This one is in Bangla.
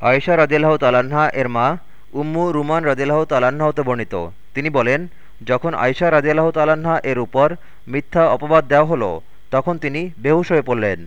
আয়েশা রদিল্লাহ তালাহা এর মা উম্মু রুমান রদিল্লাহ তালাহা হতে বর্ণিত। তিনি বলেন, যখন আয়সা রাজিয়াল্লাহ তালাহা এর উপর মিথ্যা অপবাদ দেওয়া হলো, তখন তিনি বেহুশ হয়ে পড়লেন।